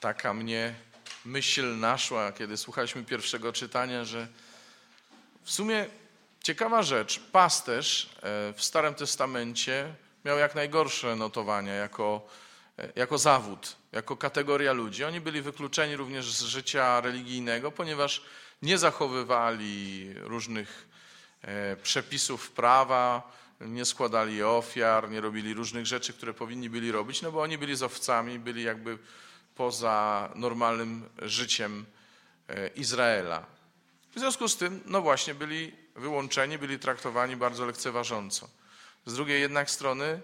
taka mnie myśl naszła, kiedy słuchaliśmy pierwszego czytania, że w sumie ciekawa rzecz, pasterz e, w Starym Testamencie miał jak najgorsze notowania jako, e, jako zawód, jako kategoria ludzi. Oni byli wykluczeni również z życia religijnego, ponieważ nie zachowywali różnych e, przepisów prawa, nie składali ofiar, nie robili różnych rzeczy, które powinni byli robić, no bo oni byli z owcami, byli jakby poza normalnym życiem e, Izraela. W związku z tym, no właśnie, byli wyłączeni, byli traktowani bardzo lekceważąco. Z drugiej jednak strony,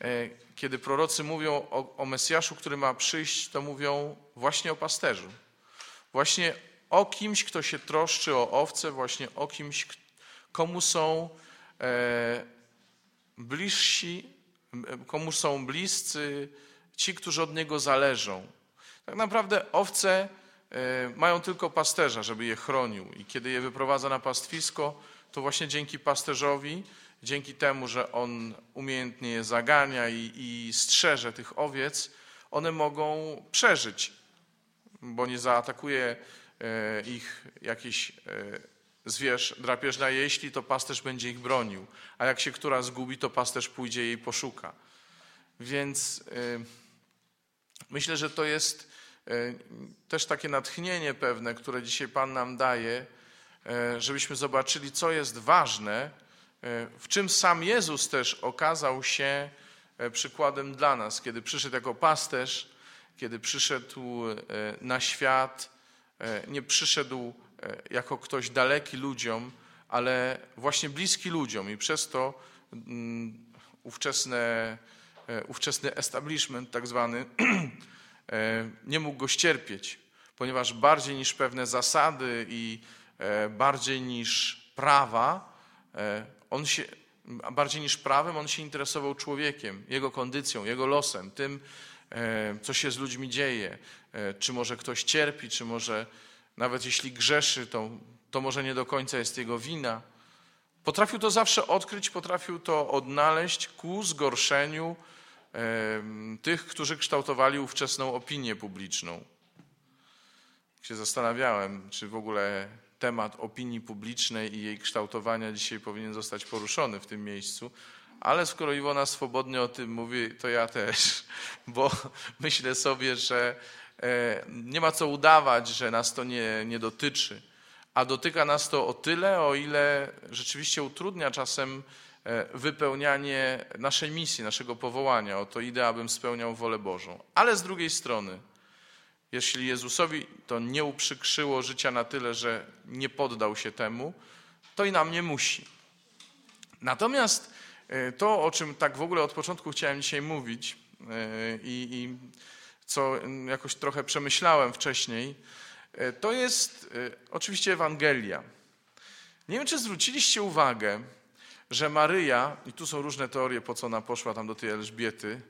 e, kiedy prorocy mówią o, o Mesjaszu, który ma przyjść, to mówią właśnie o pasterzu. Właśnie o kimś, kto się troszczy o owce, właśnie o kimś, komu są e, bliżsi, komu są bliscy ci, którzy od niego zależą. Tak naprawdę owce e, mają tylko pasterza, żeby je chronił. I kiedy je wyprowadza na pastwisko, to właśnie dzięki pasterzowi, dzięki temu, że on umiejętnie je zagania i, i strzeże tych owiec, one mogą przeżyć, bo nie zaatakuje e, ich jakiś e, zwierz drapieżna, jeśli to pasterz będzie ich bronił, a jak się która zgubi, to pasterz pójdzie jej poszuka. Więc myślę, że to jest E, też takie natchnienie pewne, które dzisiaj Pan nam daje, e, żebyśmy zobaczyli, co jest ważne, e, w czym sam Jezus też okazał się przykładem dla nas, kiedy przyszedł jako pasterz, kiedy przyszedł na świat, nie przyszedł jako ktoś daleki ludziom, ale właśnie bliski ludziom. I przez to mm, ówczesne, ówczesny establishment tak zwany E, nie mógł go ścierpieć, ponieważ bardziej niż pewne zasady i e, bardziej niż prawa, e, on się, bardziej niż prawem, on się interesował człowiekiem, jego kondycją, jego losem, tym, co się z ludźmi dzieje, czy może ktoś cierpi, czy może nawet jeśli grzeszy, to, to może nie do końca jest jego wina. Potrafił to zawsze odkryć, potrafił to odnaleźć ku zgorszeniu tych, którzy kształtowali ówczesną opinię publiczną. Się zastanawiałem, czy w ogóle temat opinii publicznej i jej kształtowania dzisiaj powinien zostać poruszony w tym miejscu, ale skoro Iwona swobodnie o tym mówi, to ja też, bo myślę sobie, że e, nie ma co udawać, że nas to nie, nie dotyczy, a dotyka nas to o tyle, o ile rzeczywiście utrudnia czasem wypełnianie naszej misji, naszego powołania. Oto idę, abym spełniał wolę Bożą. Ale z drugiej strony, jeśli Jezusowi to nie uprzykrzyło życia na tyle, że nie poddał się temu, to i nam nie musi. Natomiast e, to, o czym tak w ogóle od początku chciałem dzisiaj mówić e, i, i co jakoś trochę przemyślałem wcześniej, to jest oczywiście Ewangelia. Nie wiem, czy zwróciliście uwagę, że Maryja, i tu są różne teorie, po co ona poszła tam do tej Elżbiety,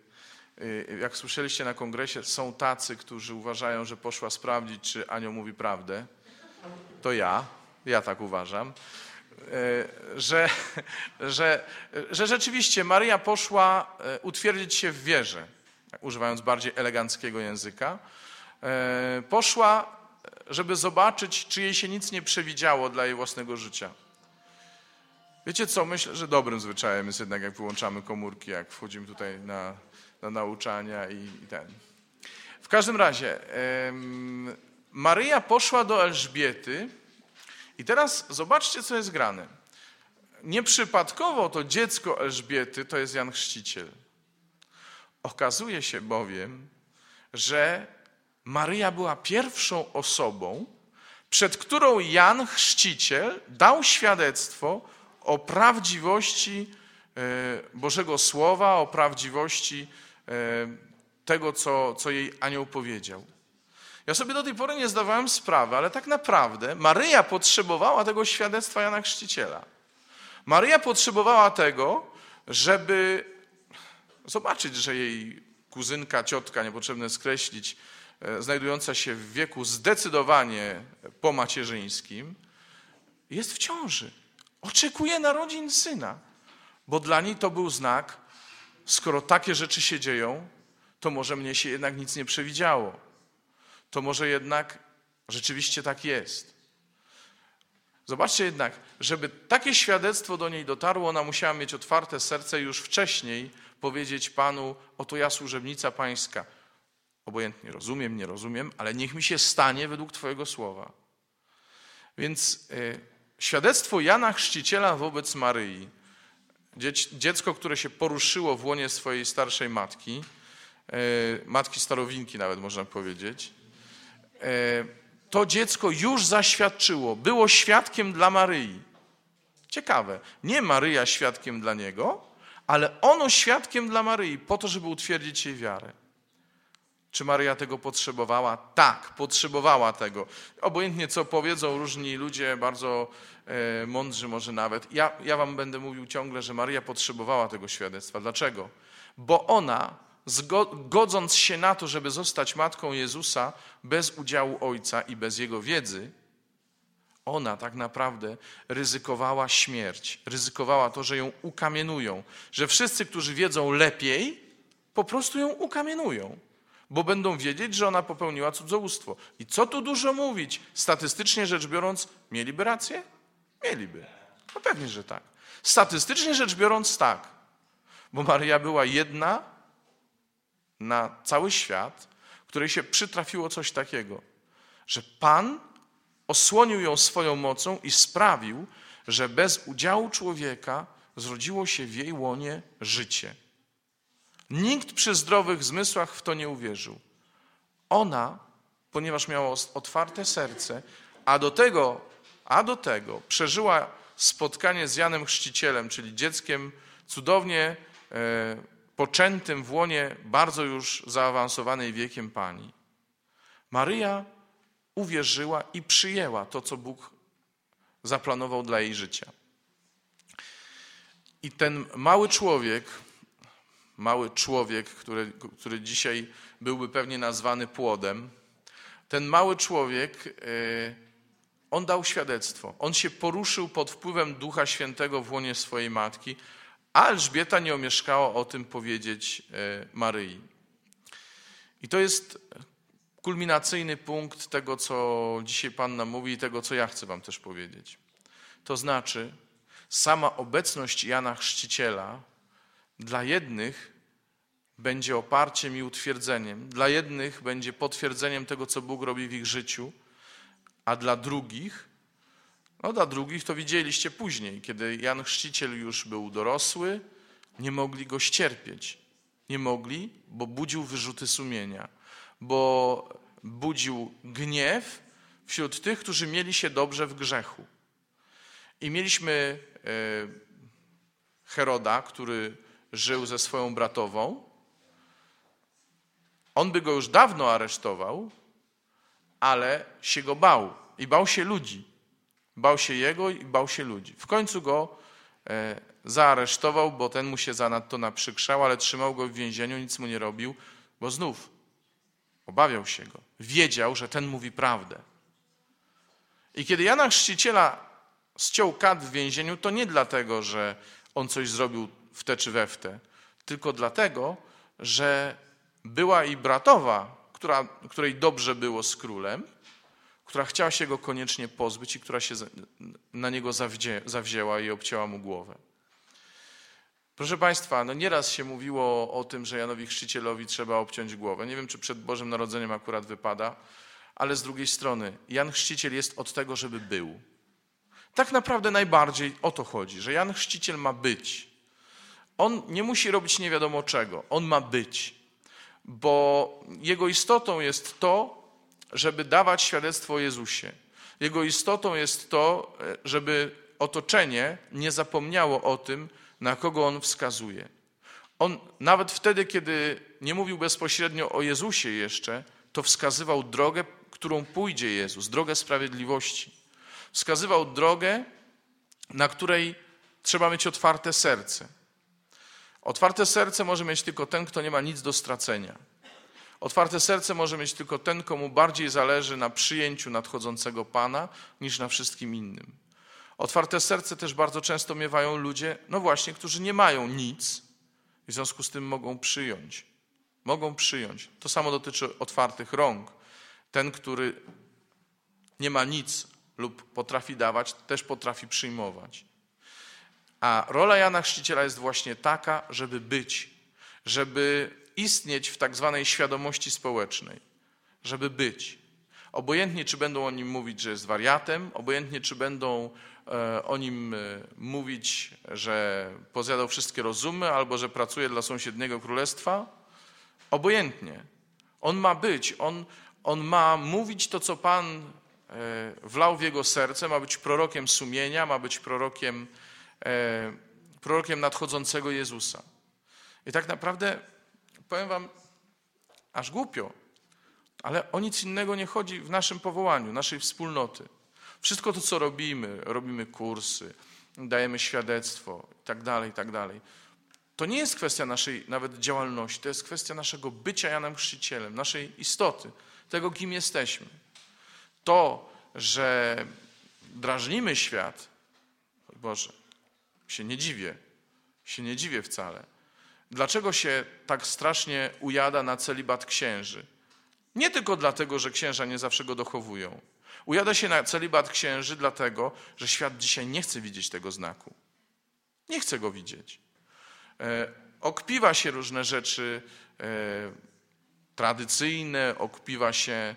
y, jak słyszeliście na kongresie, są tacy, którzy uważają, że poszła sprawdzić, czy anioł mówi prawdę. To ja, ja tak uważam. Y, że, że, że rzeczywiście Maryja poszła y, utwierdzić się w wierze, używając bardziej eleganckiego języka. Poszła, żeby zobaczyć, czy jej się nic nie przewidziało dla jej własnego życia. Wiecie co, myślę, że dobrym zwyczajem jest jednak, jak wyłączamy komórki, jak wchodzimy tutaj na, na nauczania i, i ten. W każdym razie, Maryja poszła do Elżbiety i teraz zobaczcie, co jest grane. Nieprzypadkowo to dziecko Elżbiety to jest Jan Chrzciciel. Okazuje się bowiem, że Maryja była pierwszą osobą, przed którą Jan Chrzciciel dał świadectwo o prawdziwości e, Bożego Słowa, o prawdziwości e, tego, co, co jej anioł powiedział. Ja sobie do tej pory nie zdawałem sprawy, ale tak naprawdę Maryja potrzebowała tego świadectwa Jana Chrzciciela. Maryja potrzebowała tego, żeby zobaczyć, że jej kuzynka, ciotka, niepotrzebne skreślić, e, znajdująca się w wieku zdecydowanie pomacierzyńskim, jest w ciąży. Oczekuje narodzin syna, bo dla niej to był znak, skoro takie rzeczy się dzieją, to może mnie się jednak nic nie przewidziało. to może jednak rzeczywiście tak jest. Zobaczcie jednak, żeby takie świadectwo do niej dotarło, ona musiała mieć otwarte serce już wcześniej powiedzieć Panu, oto ja służebnica Pańska. Obojętnie rozumiem, nie rozumiem, ale niech mi się stanie według Twojego słowa. Więc y, świadectwo Jana Chrzciciela wobec Maryi, dziecko, które się poruszyło w łonie swojej starszej matki, y, matki starowinki nawet można powiedzieć, y, to dziecko już zaświadczyło, było świadkiem dla Maryi. Ciekawe, nie Maryja świadkiem dla niego, ale ono świadkiem dla Maryi, po to, żeby utwierdzić jej wiarę. Czy Maryja tego potrzebowała? Tak, potrzebowała tego. Obojętnie co powiedzą różni ludzie, bardzo e, mądrzy może nawet. Ja, ja wam będę mówił ciągle, że Maryja potrzebowała tego świadectwa. Dlaczego? Bo ona godząc się na to, żeby zostać matką Jezusa bez udziału Ojca i bez Jego wiedzy, ona tak naprawdę ryzykowała śmierć, ryzykowała to, że ją ukamienują, że wszyscy, którzy wiedzą lepiej, po prostu ją ukamienują, bo będą wiedzieć, że ona popełniła cudzołóstwo. I co tu dużo mówić? Statystycznie rzecz biorąc, mieliby rację? Mieliby. No pewnie, że tak. Statystycznie rzecz biorąc, tak. Bo Maryja była jedna na cały świat, której się przytrafiło coś takiego, że Pan osłonił ją swoją mocą i sprawił, że bez udziału człowieka zrodziło się w jej łonie życie. Nikt przy zdrowych zmysłach w to nie uwierzył. Ona, ponieważ miała otwarte serce, a do tego, a do tego przeżyła spotkanie z Janem Chrzcicielem, czyli dzieckiem cudownie e, poczętym w łonie bardzo już zaawansowanej wiekiem pani. Maryja uwierzyła i przyjęła to, co Bóg zaplanował dla jej życia. I ten mały człowiek, mały człowiek, który, który dzisiaj byłby pewnie nazwany płodem, ten mały człowiek, e, on dał świadectwo. On się poruszył pod wpływem Ducha Świętego w łonie swojej matki, a Elżbieta nie omieszkała o tym powiedzieć e, Maryi. I to jest kulminacyjny punkt tego, co dzisiaj Pan nam mówi i tego, co ja chcę Wam też powiedzieć. To znaczy, sama obecność Jana Chrzciciela dla jednych będzie oparciem i utwierdzeniem, dla jednych będzie potwierdzeniem tego, co Bóg robi w ich życiu, a dla drugich no dla drugich to widzieliście później, kiedy Jan Chrzciciel już był dorosły, nie mogli go ścierpieć. Nie mogli, bo budził wyrzuty sumienia, bo budził gniew wśród tych, którzy mieli się dobrze w grzechu. I mieliśmy e, Heroda, który żył ze swoją bratową. On by go już dawno aresztował, ale się go bał i bał się ludzi. Bał się jego i bał się ludzi. W końcu go e, zaaresztował, bo ten mu się zanadto naprzykrzał, ale trzymał go w więzieniu, nic mu nie robił, bo znów obawiał się go. Wiedział, że ten mówi prawdę. I kiedy Jana Chrzciciela ściął kat w więzieniu, to nie dlatego, że on coś zrobił w te czy we w te, tylko dlatego, że była i bratowa, która, której dobrze było z królem, która chciała się go koniecznie pozbyć i która się na niego zawzię, zawzięła i obcięła mu głowę. Proszę Państwa, no nieraz się mówiło o tym, że Janowi Chrzcicielowi trzeba obciąć głowę. Nie wiem, czy przed Bożym Narodzeniem akurat wypada, ale z drugiej strony Jan Chrzciciel jest od tego, żeby był. Tak naprawdę najbardziej o to chodzi, że Jan Chrzciciel ma być. On nie musi robić nie wiadomo czego, on ma być, bo jego istotą jest to, żeby dawać świadectwo o Jezusie. Jego istotą jest to, żeby otoczenie nie zapomniało o tym, na kogo on wskazuje. On nawet wtedy, kiedy nie mówił bezpośrednio o Jezusie jeszcze, to wskazywał drogę, którą pójdzie Jezus, drogę sprawiedliwości. Wskazywał drogę, na której trzeba mieć otwarte serce. Otwarte serce może mieć tylko ten, kto nie ma nic do stracenia. Otwarte serce może mieć tylko ten, komu bardziej zależy na przyjęciu nadchodzącego Pana niż na wszystkim innym. Otwarte serce też bardzo często miewają ludzie, no właśnie, którzy nie mają nic i w związku z tym mogą przyjąć. Mogą przyjąć. To samo dotyczy otwartych rąk. Ten, który nie ma nic lub potrafi dawać, też potrafi przyjmować. A rola Jana Chrzciciela jest właśnie taka, żeby być, żeby istnieć w tak zwanej świadomości społecznej, żeby być. Obojętnie, czy będą o nim mówić, że jest wariatem, obojętnie, czy będą e, o nim e, mówić, że pozjadał wszystkie rozumy, albo że pracuje dla sąsiedniego królestwa, obojętnie. On ma być, on, on ma mówić to, co Pan e, wlał w jego serce, ma być prorokiem sumienia, ma być prorokiem, prorokiem nadchodzącego Jezusa. I tak naprawdę powiem Wam, aż głupio, ale o nic innego nie chodzi w naszym powołaniu, naszej wspólnoty. Wszystko to, co robimy, robimy kursy, dajemy świadectwo i tak dalej, i tak dalej. To nie jest kwestia naszej nawet działalności, to jest kwestia naszego bycia Janem Chrzcicielem, naszej istoty, tego, kim jesteśmy. To, że drażnimy świat, Boże, się nie dziwię, się nie dziwię wcale. Dlaczego się tak strasznie ujada na celibat księży? Nie tylko dlatego, że księża nie zawsze go dochowują. Ujada się na celibat księży dlatego, że świat dzisiaj nie chce widzieć tego znaku. Nie chce go widzieć. E, okpiwa się różne rzeczy e, tradycyjne, okpiwa się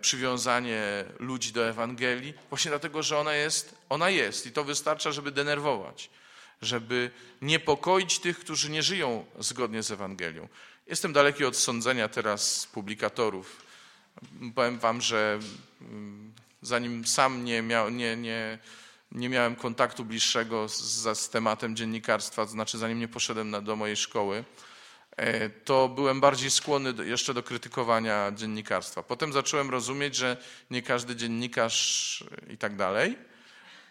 przywiązanie ludzi do Ewangelii, właśnie dlatego, że ona jest, ona jest i to wystarcza, żeby denerwować, żeby niepokoić tych, którzy nie żyją zgodnie z Ewangelią. Jestem daleki od sądzenia teraz publikatorów. Powiem wam, że mm, zanim sam nie, miał, nie, nie, nie miałem kontaktu bliższego z, z tematem dziennikarstwa, to znaczy zanim nie poszedłem na, do mojej szkoły, e, to byłem bardziej skłonny jeszcze do krytykowania dziennikarstwa. Potem zacząłem rozumieć, że nie każdy dziennikarz i tak dalej.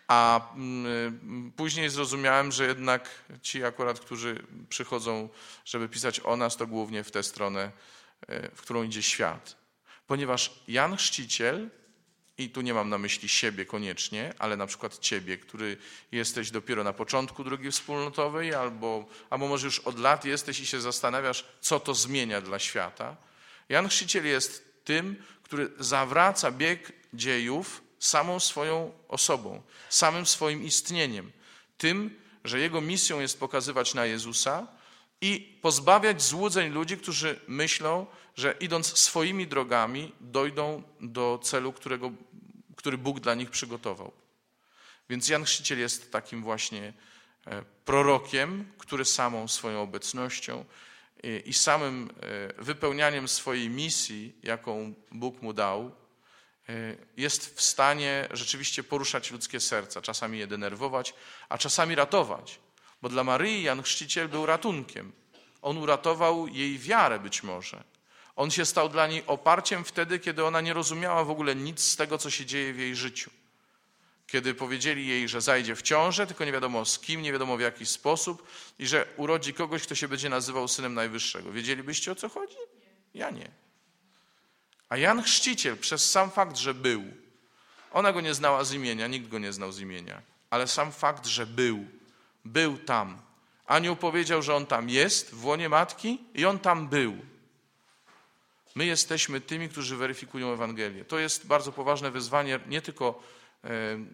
A mm, później zrozumiałem, że jednak ci akurat, którzy przychodzą, żeby pisać o nas, to głównie w tę stronę, e, w którą idzie świat. Ponieważ Jan Chrzciciel, i tu nie mam na myśli siebie koniecznie, ale na przykład ciebie, który jesteś dopiero na początku drogi wspólnotowej, albo, albo może już od lat jesteś i się zastanawiasz, co to zmienia dla świata. Jan Chrzciciel jest tym, który zawraca bieg dziejów samą swoją osobą, samym swoim istnieniem, tym, że jego misją jest pokazywać na Jezusa i pozbawiać złudzeń ludzi, którzy myślą, że idąc swoimi drogami dojdą do celu, którego, który Bóg dla nich przygotował. Więc Jan Chrzciciel jest takim właśnie e, prorokiem, który samą swoją obecnością i samym e, wypełnianiem swojej misji, jaką Bóg mu dał, E, jest w stanie rzeczywiście poruszać ludzkie serca, czasami je denerwować, a czasami ratować. Bo dla Maryi Jan Chrzciciel był ratunkiem. On uratował jej wiarę być może. On się stał dla niej oparciem wtedy, kiedy ona nie rozumiała w ogóle nic z tego, co się dzieje w jej życiu. Kiedy powiedzieli jej, że zajdzie w ciążę, tylko nie wiadomo z kim, nie wiadomo w jaki sposób i że urodzi kogoś, kto się będzie nazywał synem Najwyższego. Wiedzielibyście o co chodzi? Ja nie. A Jan Chrzciciel, przez sam fakt, że był, ona go nie znała z imienia, nikt go nie znał z imienia, ale sam fakt, że był, był tam. Anioł powiedział, że on tam jest w łonie matki i on tam był. My jesteśmy tymi, którzy weryfikują Ewangelię. To jest bardzo poważne wyzwanie nie tylko e,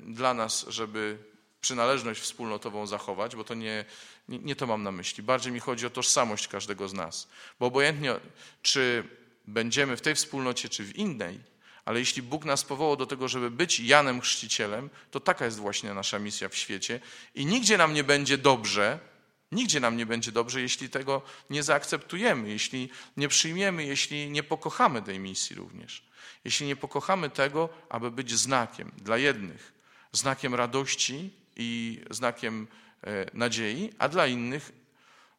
dla nas, żeby przynależność wspólnotową zachować, bo to nie, nie, nie to mam na myśli. Bardziej mi chodzi o tożsamość każdego z nas. Bo obojętnie, czy będziemy w tej wspólnocie czy w innej, ale jeśli Bóg nas powołał do tego, żeby być Janem Chrzcicielem, to taka jest właśnie nasza misja w świecie i nigdzie nam nie będzie dobrze, nigdzie nam nie będzie dobrze, jeśli tego nie zaakceptujemy, jeśli nie przyjmiemy, jeśli nie pokochamy tej misji również. Jeśli nie pokochamy tego, aby być znakiem dla jednych, znakiem radości i znakiem e, nadziei, a dla innych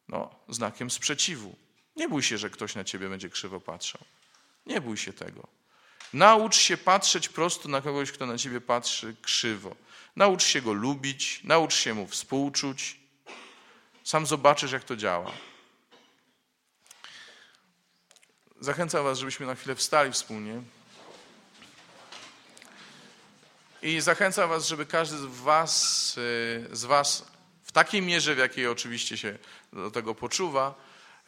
no, znakiem sprzeciwu. Nie bój się, że ktoś na ciebie będzie krzywo patrzał. Nie bój się tego. Naucz się patrzeć prosto na kogoś, kto na ciebie patrzy krzywo. Naucz się go lubić, naucz się mu współczuć. Sam zobaczysz, jak to działa. Zachęcam Was, żebyśmy na chwilę wstali wspólnie. I zachęcam Was, żeby każdy z Was, y, z was w takiej mierze, w jakiej oczywiście się do tego poczuwa,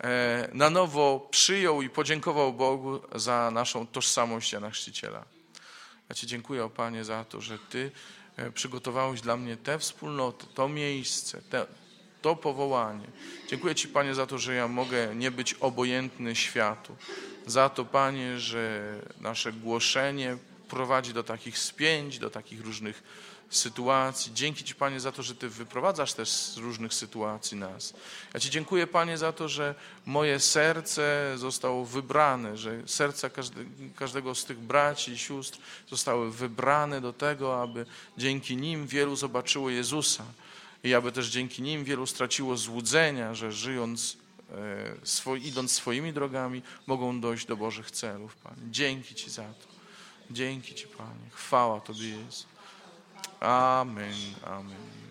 e, na nowo przyjął i podziękował Bogu za naszą tożsamość Jana Chrzciciela. Ja Ci dziękuję, o Panie, za to, że Ty e, przygotowałeś dla mnie tę wspólnotę, to miejsce, te, to powołanie. Dziękuję Ci, Panie, za to, że ja mogę nie być obojętny światu. Za to, Panie, że nasze głoszenie prowadzi do takich spięć, do takich różnych sytuacji. Dzięki Ci, Panie, za to, że Ty wyprowadzasz też z różnych sytuacji nas. Ja Ci dziękuję, Panie, za to, że moje serce zostało wybrane, że serca każde, każdego z tych braci i sióstr zostały wybrane do tego, aby dzięki nim wielu zobaczyło Jezusa i aby też dzięki nim wielu straciło złudzenia, że żyjąc, e, idąc swoimi drogami, mogą dojść do Bożych celów, Panie. Dzięki Ci za to. Dzięki Ci, Panie. Chwała Tobie jest. Amen. Amen.